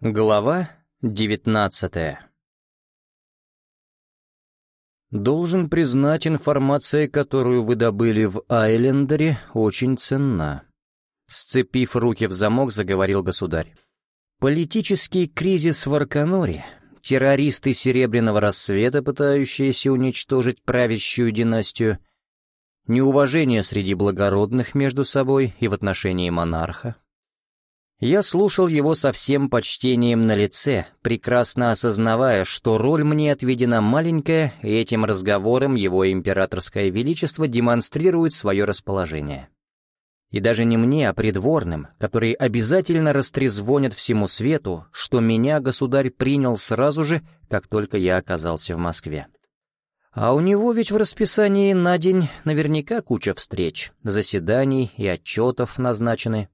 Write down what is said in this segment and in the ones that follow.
Глава девятнадцатая Должен признать, информация, которую вы добыли в Айлендере, очень ценна. Сцепив руки в замок, заговорил государь. Политический кризис в Арканоре, террористы Серебряного Рассвета, пытающиеся уничтожить правящую династию, неуважение среди благородных между собой и в отношении монарха, я слушал его со всем почтением на лице, прекрасно осознавая, что роль мне отведена маленькая, и этим разговором его императорское величество демонстрирует свое расположение. И даже не мне, а придворным, которые обязательно растрезвонят всему свету, что меня государь принял сразу же, как только я оказался в Москве. А у него ведь в расписании на день наверняка куча встреч, заседаний и отчетов назначены.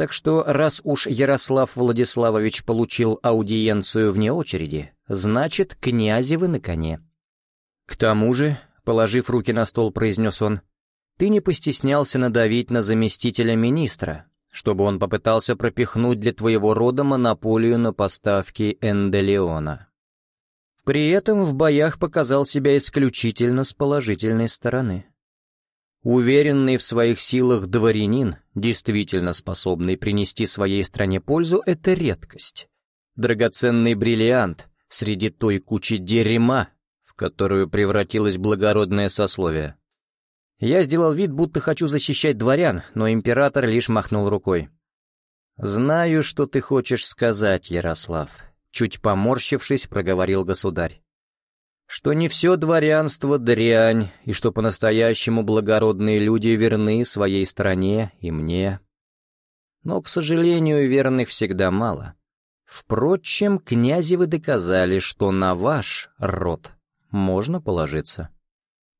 Так что раз уж Ярослав Владиславович получил аудиенцию вне очереди, значит, князевы на коне. К тому же, положив руки на стол, произнес он, ты не постеснялся надавить на заместителя министра, чтобы он попытался пропихнуть для твоего рода монополию на поставки Энделеона. При этом в боях показал себя исключительно с положительной стороны. Уверенный в своих силах дворянин, действительно способный принести своей стране пользу, это редкость. Драгоценный бриллиант среди той кучи дерьма, в которую превратилось благородное сословие. Я сделал вид, будто хочу защищать дворян, но император лишь махнул рукой. «Знаю, что ты хочешь сказать, Ярослав», — чуть поморщившись, проговорил государь что не все дворянство дрянь, и что по-настоящему благородные люди верны своей стране и мне. Но, к сожалению, верных всегда мало. Впрочем, князи вы доказали, что на ваш род можно положиться.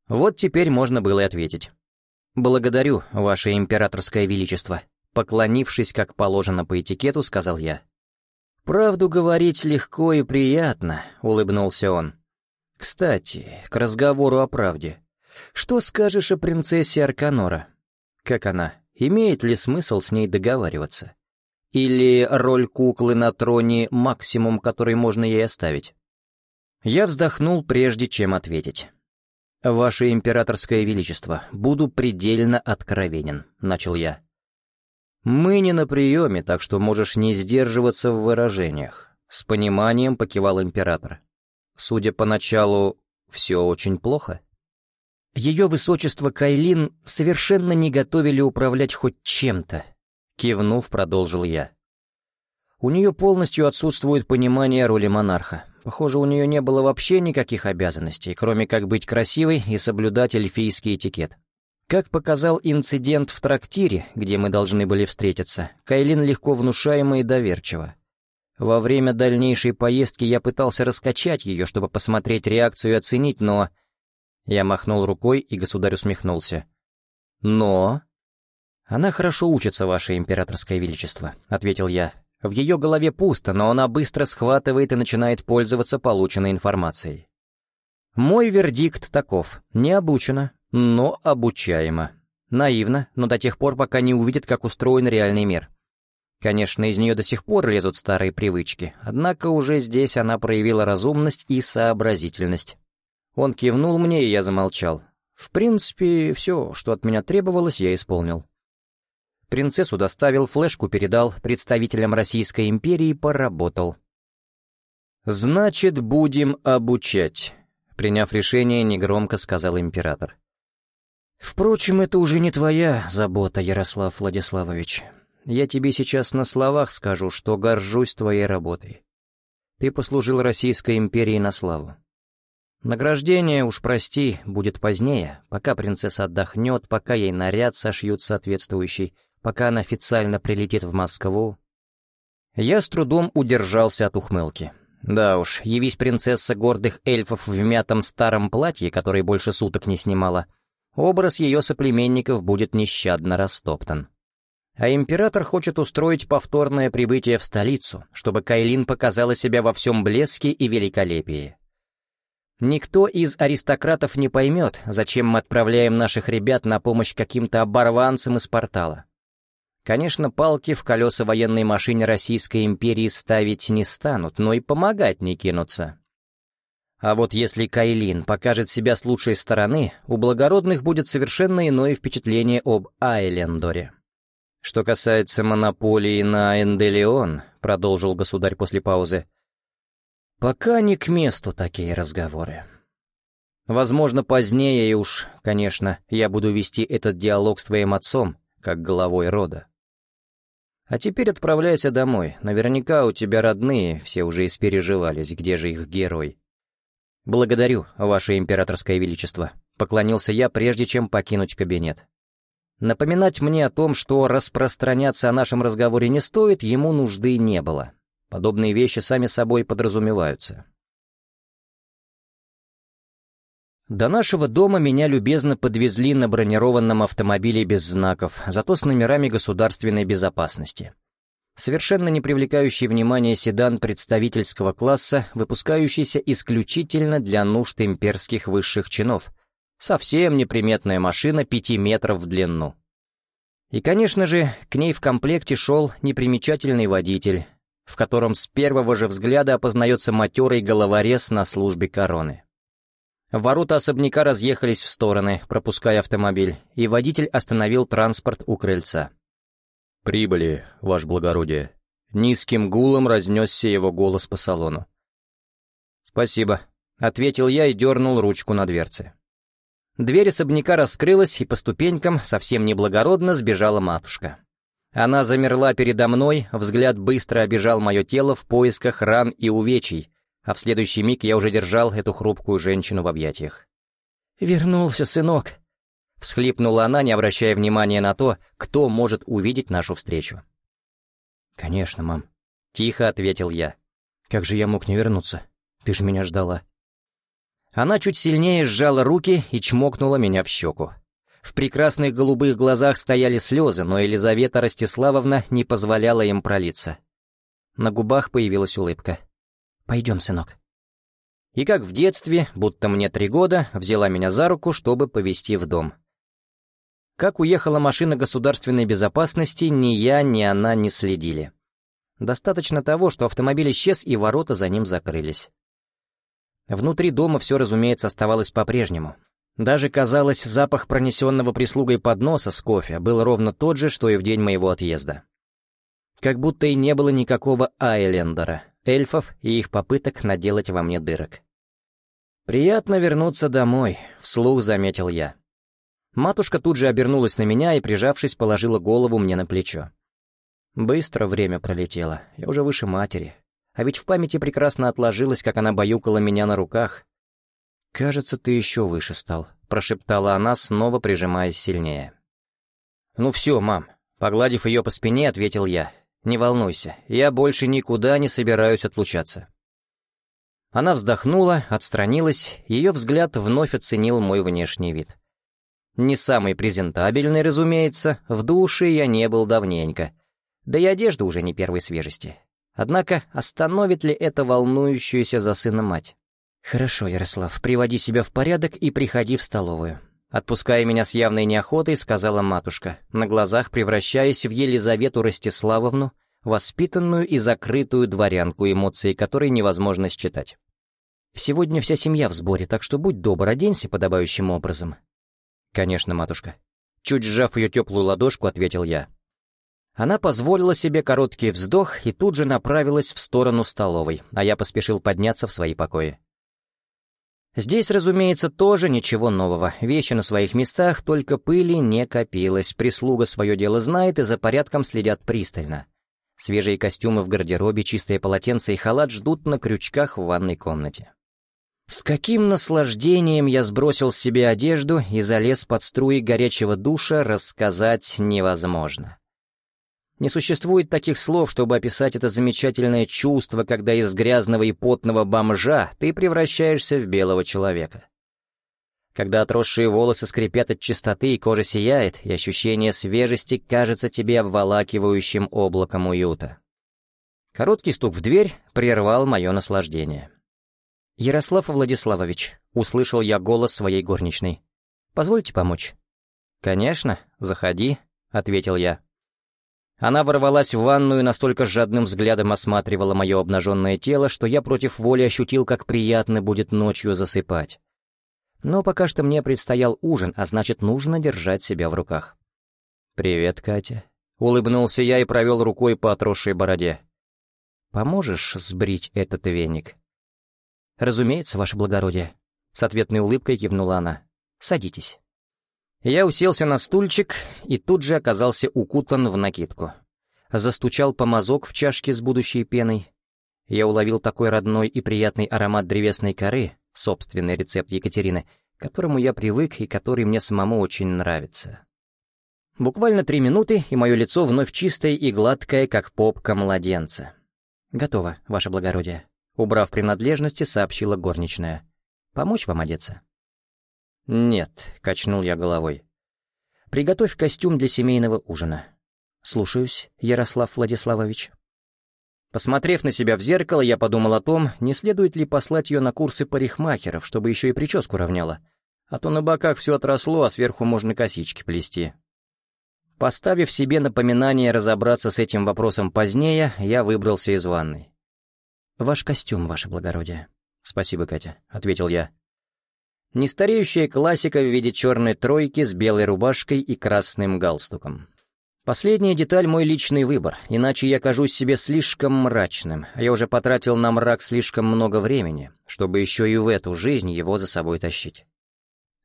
Вот теперь можно было и ответить. «Благодарю, ваше императорское величество», поклонившись, как положено по этикету, сказал я. «Правду говорить легко и приятно», — улыбнулся он. Кстати, к разговору о правде. Что скажешь о принцессе Арканора? Как она? Имеет ли смысл с ней договариваться? Или роль куклы на троне — максимум, который можно ей оставить? Я вздохнул, прежде чем ответить. «Ваше императорское величество, буду предельно откровенен», — начал я. «Мы не на приеме, так что можешь не сдерживаться в выражениях», — с пониманием покивал император. Судя по началу, все очень плохо. Ее высочество Кайлин совершенно не готовили управлять хоть чем-то, кивнув, продолжил я. У нее полностью отсутствует понимание роли монарха. Похоже, у нее не было вообще никаких обязанностей, кроме как быть красивой и соблюдать эльфийский этикет. Как показал инцидент в трактире, где мы должны были встретиться, Кайлин легко внушаема и доверчива. Во время дальнейшей поездки я пытался раскачать ее, чтобы посмотреть реакцию и оценить, но... Я махнул рукой, и государь усмехнулся. «Но...» «Она хорошо учится, ваше императорское величество», — ответил я. «В ее голове пусто, но она быстро схватывает и начинает пользоваться полученной информацией. Мой вердикт таков. Не обучена, но обучаема. Наивно, но до тех пор, пока не увидит, как устроен реальный мир. Конечно, из нее до сих пор лезут старые привычки, однако уже здесь она проявила разумность и сообразительность. Он кивнул мне, и я замолчал. В принципе, все, что от меня требовалось, я исполнил. Принцессу доставил, флешку передал, представителям Российской империи поработал. «Значит, будем обучать», — приняв решение, негромко сказал император. «Впрочем, это уже не твоя забота, Ярослав Владиславович. Я тебе сейчас на словах скажу, что горжусь твоей работой. Ты послужил Российской империи на славу. Награждение, уж прости, будет позднее, пока принцесса отдохнет, пока ей наряд сошьют соответствующий, пока она официально прилетит в Москву. Я с трудом удержался от ухмылки. Да уж, явись принцесса гордых эльфов в мятом старом платье, которое больше суток не снимала, образ ее соплеменников будет нещадно растоптан а император хочет устроить повторное прибытие в столицу, чтобы Кайлин показала себя во всем блеске и великолепии. Никто из аристократов не поймет, зачем мы отправляем наших ребят на помощь каким-то оборванцам из портала. Конечно, палки в колеса военной машине Российской империи ставить не станут, но и помогать не кинутся. А вот если Кайлин покажет себя с лучшей стороны, у благородных будет совершенно иное впечатление об Айлендоре. Что касается монополии на Энделеон, продолжил государь после паузы, пока не к месту такие разговоры. Возможно, позднее и уж, конечно, я буду вести этот диалог с твоим отцом, как главой рода. А теперь отправляйся домой. Наверняка у тебя родные все уже испереживались, где же их герой. «Благодарю, Ваше Императорское Величество», — поклонился я, прежде чем покинуть кабинет. Напоминать мне о том, что распространяться о нашем разговоре не стоит, ему нужды не было. Подобные вещи сами собой подразумеваются. До нашего дома меня любезно подвезли на бронированном автомобиле без знаков, зато с номерами государственной безопасности. Совершенно не привлекающий внимания седан представительского класса, выпускающийся исключительно для нужд имперских высших чинов. Совсем неприметная машина пяти метров в длину. И, конечно же, к ней в комплекте шел непримечательный водитель, в котором с первого же взгляда опознается матерый головорез на службе короны. Ворота особняка разъехались в стороны, пропуская автомобиль, и водитель остановил транспорт у крыльца. «Прибыли, ваше благородие». Низким гулом разнесся его голос по салону. «Спасибо», — ответил я и дернул ручку на дверце. Дверь особняка раскрылась, и по ступенькам совсем неблагородно сбежала матушка. Она замерла передо мной, взгляд быстро обежал мое тело в поисках ран и увечий, а в следующий миг я уже держал эту хрупкую женщину в объятиях. «Вернулся, сынок!» — всхлипнула она, не обращая внимания на то, кто может увидеть нашу встречу. «Конечно, мам», — тихо ответил я. «Как же я мог не вернуться? Ты же меня ждала». Она чуть сильнее сжала руки и чмокнула меня в щеку. В прекрасных голубых глазах стояли слезы, но Елизавета Ростиславовна не позволяла им пролиться. На губах появилась улыбка. Пойдем, сынок». И как в детстве, будто мне три года, взяла меня за руку, чтобы повезти в дом. Как уехала машина государственной безопасности, ни я, ни она не следили. Достаточно того, что автомобиль исчез и ворота за ним закрылись. Внутри дома все, разумеется, оставалось по-прежнему. Даже, казалось, запах пронесенного прислугой подноса с кофе был ровно тот же, что и в день моего отъезда. Как будто и не было никакого Айлендера, эльфов и их попыток наделать во мне дырок. «Приятно вернуться домой», — вслух заметил я. Матушка тут же обернулась на меня и, прижавшись, положила голову мне на плечо. Быстро время пролетело, я уже выше матери. А ведь в памяти прекрасно отложилось, как она баюкала меня на руках. «Кажется, ты еще выше стал», — прошептала она, снова прижимаясь сильнее. «Ну все, мам», — погладив ее по спине, ответил я. Не волнуйся, я больше никуда не собираюсь отлучаться». Она вздохнула, отстранилась, ее взгляд вновь оценил мой внешний вид. Не самый презентабельный, разумеется, в душе я не был давненько, да и одежда уже не первой свежести. Однако остановит ли это волнующуюся за сына мать? «Хорошо, Ярослав, приводи себя в порядок и приходи в столовую», Отпуская меня с явной неохотой, сказала матушка, на глазах превращаясь в Елизавету Ростиславовну, воспитанную и закрытую дворянку, эмоции которой невозможно считать. «Сегодня вся семья в сборе, так что будь добр, оденься подобающим образом». «Конечно, матушка». Чуть сжав ее теплую ладошку, ответил я. Она позволила себе короткий вздох и тут же направилась в сторону столовой, а я поспешил подняться в свои покои. Здесь, разумеется, тоже ничего нового. Вещи на своих местах, только пыли не копилось. Прислуга свое дело знает и за порядком следят пристально. Свежие костюмы в гардеробе, чистые полотенца и халат ждут на крючках в ванной комнате. С каким наслаждением я сбросил с себя одежду и залез под струи горячего душа, рассказать невозможно. Не существует таких слов, чтобы описать это замечательное чувство, когда из грязного и потного бомжа ты превращаешься в белого человека. Когда отросшие волосы скрипят от чистоты и кожа сияет, и ощущение свежести кажется тебе обволакивающим облаком уюта. Короткий стук в дверь прервал мое наслаждение. «Ярослав Владиславович», — услышал я голос своей горничной. «Позвольте помочь?» «Конечно, заходи», — ответил я. Она ворвалась в ванную и настолько жадным взглядом осматривала мое обнаженное тело, что я против воли ощутил, как приятно будет ночью засыпать. Но пока что мне предстоял ужин, а значит, нужно держать себя в руках. «Привет, Катя», — улыбнулся я и провел рукой по отросшей бороде. «Поможешь сбрить этот веник?» «Разумеется, ваше благородие», — с ответной улыбкой кивнула она. «Садитесь». Я уселся на стульчик и тут же оказался укутан в накидку. Застучал помазок в чашке с будущей пеной. Я уловил такой родной и приятный аромат древесной коры, собственный рецепт Екатерины, к которому я привык и который мне самому очень нравится. Буквально три минуты, и мое лицо вновь чистое и гладкое, как попка младенца. «Готово, ваше благородие», — убрав принадлежности, сообщила горничная. «Помочь вам одеться?» «Нет», — качнул я головой. «Приготовь костюм для семейного ужина». «Слушаюсь, Ярослав Владиславович». Посмотрев на себя в зеркало, я подумал о том, не следует ли послать ее на курсы парикмахеров, чтобы еще и прическу равняла. А то на боках все отросло, а сверху можно косички плести. Поставив себе напоминание разобраться с этим вопросом позднее, я выбрался из ванной. «Ваш костюм, ваше благородие». «Спасибо, Катя», — ответил я. Нестареющая классика в виде черной тройки с белой рубашкой и красным галстуком. Последняя деталь — мой личный выбор, иначе я кажусь себе слишком мрачным, а я уже потратил на мрак слишком много времени, чтобы еще и в эту жизнь его за собой тащить.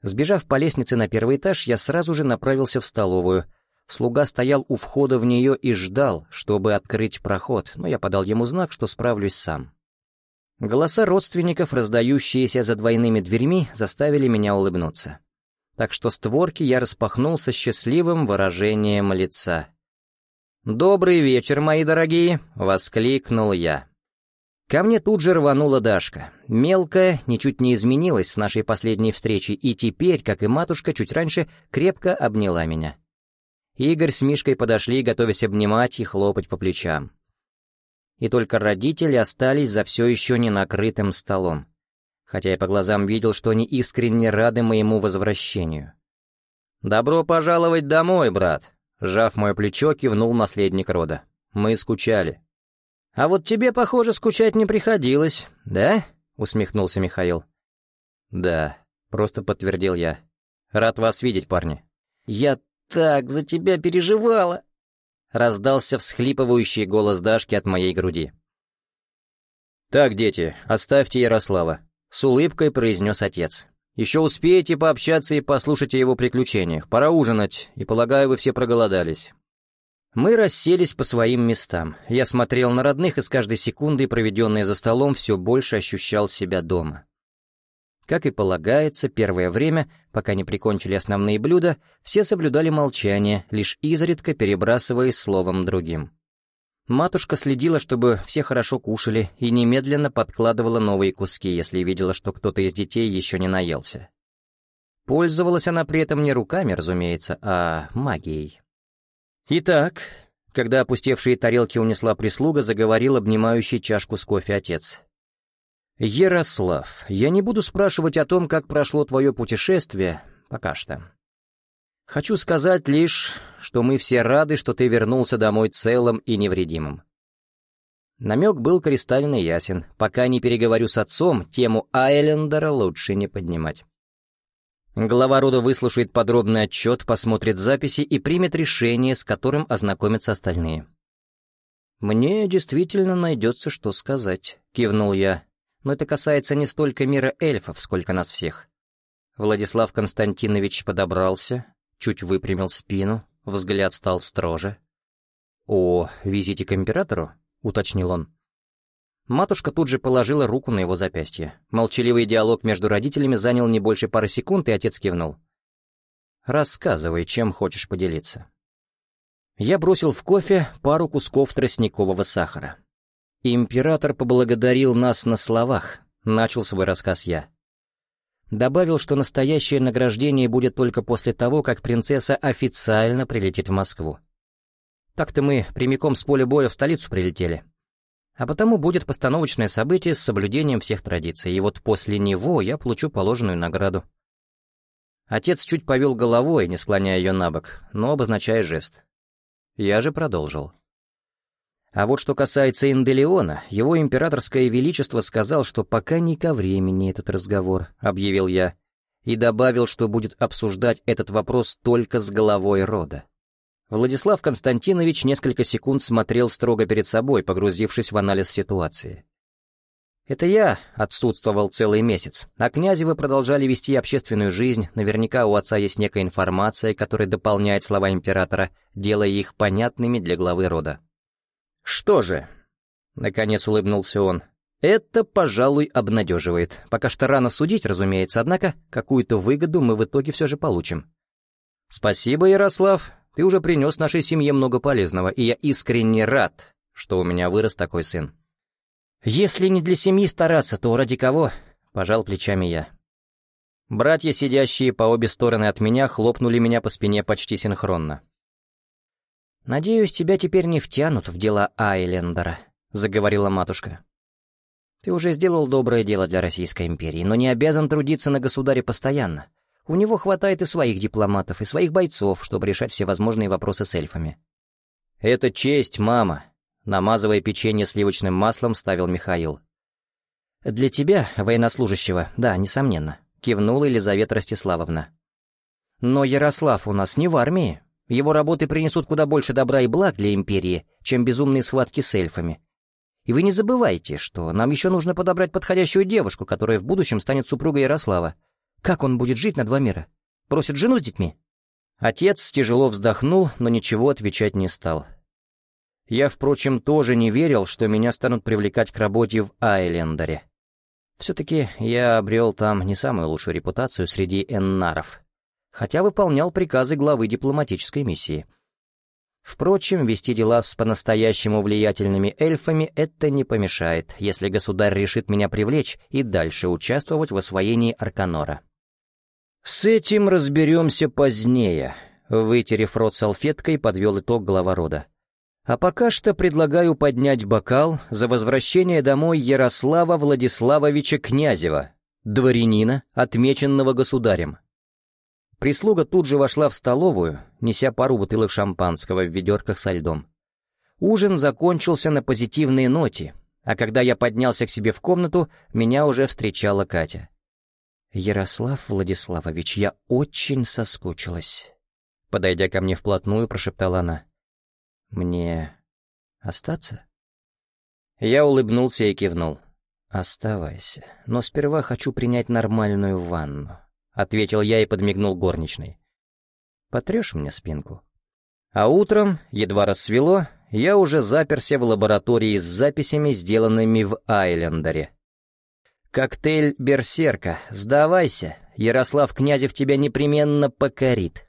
Сбежав по лестнице на первый этаж, я сразу же направился в столовую. Слуга стоял у входа в нее и ждал, чтобы открыть проход, но я подал ему знак, что справлюсь сам. Голоса родственников, раздающиеся за двойными дверьми, заставили меня улыбнуться. Так что створки я распахнул со счастливым выражением лица. «Добрый вечер, мои дорогие!» — воскликнул я. Ко мне тут же рванула Дашка. Мелкая ничуть не изменилась с нашей последней встречи, и теперь, как и матушка, чуть раньше крепко обняла меня. Игорь с Мишкой подошли, готовясь обнимать и хлопать по плечам и только родители остались за все еще не накрытым столом, хотя я по глазам видел, что они искренне рады моему возвращению. «Добро пожаловать домой, брат!» Сжав мое плечо, кивнул наследник рода. «Мы скучали». «А вот тебе, похоже, скучать не приходилось, да?» — усмехнулся Михаил. «Да», — просто подтвердил я. «Рад вас видеть, парни». «Я так за тебя переживала!» Раздался всхлипывающий голос Дашки от моей груди. «Так, дети, оставьте Ярослава», — с улыбкой произнес отец. «Еще успеете пообщаться и послушать о его приключениях. Пора ужинать, и, полагаю, вы все проголодались». Мы расселись по своим местам. Я смотрел на родных, и с каждой секундой, проведенной за столом, все больше ощущал себя дома. Как и полагается, первое время, пока не прикончили основные блюда, все соблюдали молчание, лишь изредка перебрасываясь словом другим. Матушка следила, чтобы все хорошо кушали, и немедленно подкладывала новые куски, если видела, что кто-то из детей еще не наелся. Пользовалась она при этом не руками, разумеется, а магией. Итак, когда опустевшие тарелки унесла прислуга, заговорил обнимающий чашку с кофе отец. «Ярослав, я не буду спрашивать о том, как прошло твое путешествие, пока что. Хочу сказать лишь, что мы все рады, что ты вернулся домой целым и невредимым». Намек был кристально ясен. Пока не переговорю с отцом, тему Айлендера лучше не поднимать. Глава рода выслушает подробный отчет, посмотрит записи и примет решение, с которым ознакомятся остальные. «Мне действительно найдется, что сказать», — кивнул я, но это касается не столько мира эльфов, сколько нас всех. Владислав Константинович подобрался, чуть выпрямил спину, взгляд стал строже. «О визите к императору?» — уточнил он. Матушка тут же положила руку на его запястье. Молчаливый диалог между родителями занял не больше пары секунд, и отец кивнул. «Рассказывай, чем хочешь поделиться». Я бросил в кофе пару кусков тростникового сахара. «Император поблагодарил нас на словах», — начал свой рассказ я. Добавил, что настоящее награждение будет только после того, как принцесса официально прилетит в Москву. Так-то мы прямиком с поля боя в столицу прилетели. А потому будет постановочное событие с соблюдением всех традиций, и вот после него я получу положенную награду. Отец чуть повел головой, не склоняя ее на бок, но обозначая жест. Я же продолжил. А вот что касается Инделеона, его императорское величество сказал, что пока не ко времени этот разговор, объявил я, и добавил, что будет обсуждать этот вопрос только с головой рода. Владислав Константинович несколько секунд смотрел строго перед собой, погрузившись в анализ ситуации. Это я отсутствовал целый месяц, а князевы продолжали вести общественную жизнь, наверняка у отца есть некая информация, которая дополняет слова императора, делая их понятными для главы рода. «Что же?» — наконец улыбнулся он. «Это, пожалуй, обнадеживает. Пока что рано судить, разумеется, однако какую-то выгоду мы в итоге все же получим». «Спасибо, Ярослав. Ты уже принес нашей семье много полезного, и я искренне рад, что у меня вырос такой сын». «Если не для семьи стараться, то ради кого?» — пожал плечами я. Братья, сидящие по обе стороны от меня, хлопнули меня по спине почти синхронно. «Надеюсь, тебя теперь не втянут в дела Айлендера», — заговорила матушка. «Ты уже сделал доброе дело для Российской империи, но не обязан трудиться на государе постоянно. У него хватает и своих дипломатов, и своих бойцов, чтобы решать все возможные вопросы с эльфами». «Это честь, мама», — намазывая печенье сливочным маслом, ставил Михаил. «Для тебя, военнослужащего, да, несомненно», — кивнула Елизавета Ростиславовна. «Но Ярослав у нас не в армии, его работы принесут куда больше добра и благ для Империи, чем безумные схватки с эльфами. И вы не забывайте, что нам еще нужно подобрать подходящую девушку, которая в будущем станет супругой Ярослава. Как он будет жить на два мира? Просит жену с детьми?» Отец тяжело вздохнул, но ничего отвечать не стал. Я, впрочем, тоже не верил, что меня станут привлекать к работе в Айлендере. Все-таки я обрел там не самую лучшую репутацию среди эннаров хотя выполнял приказы главы дипломатической миссии. Впрочем, вести дела с по-настоящему влиятельными эльфами это не помешает, если государь решит меня привлечь и дальше участвовать в освоении Арканора. «С этим разберемся позднее», — вытерев рот салфеткой, подвел итог глава рода. «А пока что предлагаю поднять бокал за возвращение домой Ярослава Владиславовича Князева, дворянина, отмеченного государем». Прислуга тут же вошла в столовую, неся пару бутылок шампанского в ведерках со льдом. Ужин закончился на позитивной ноте, а когда я поднялся к себе в комнату, меня уже встречала Катя. «Ярослав Владиславович, я очень соскучилась», — подойдя ко мне вплотную, прошептала она. «Мне остаться?» Я улыбнулся и кивнул. «Оставайся, но сперва хочу принять нормальную ванну». — ответил я и подмигнул горничной. «Потрешь мне спинку?» А утром, едва рассвело, я уже заперся в лаборатории с записями, сделанными в Айлендере. «Коктейль Берсерка, сдавайся, Ярослав Князев тебя непременно покорит».